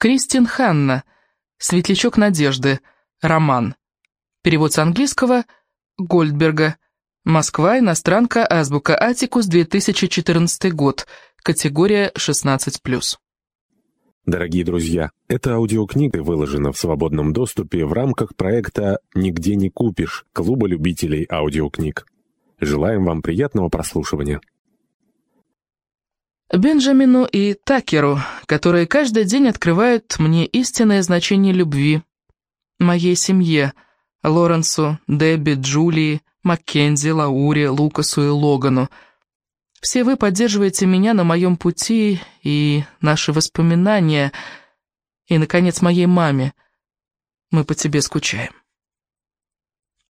Кристин Ханна. Светлячок надежды. Роман. Перевод с английского Гольдберга. Москва, иностранка, азбука Атикус, 2014 год. Категория 16+. Дорогие друзья, эта аудиокнига выложена в свободном доступе в рамках проекта «Нигде не купишь» Клуба любителей аудиокниг. Желаем вам приятного прослушивания. Бенджамину и Такеру, которые каждый день открывают мне истинное значение любви. Моей семье, Лоренсу, Дебби, Джулии, Маккензи, Лауре, Лукасу и Логану. Все вы поддерживаете меня на моем пути и наши воспоминания, и, наконец, моей маме. Мы по тебе скучаем.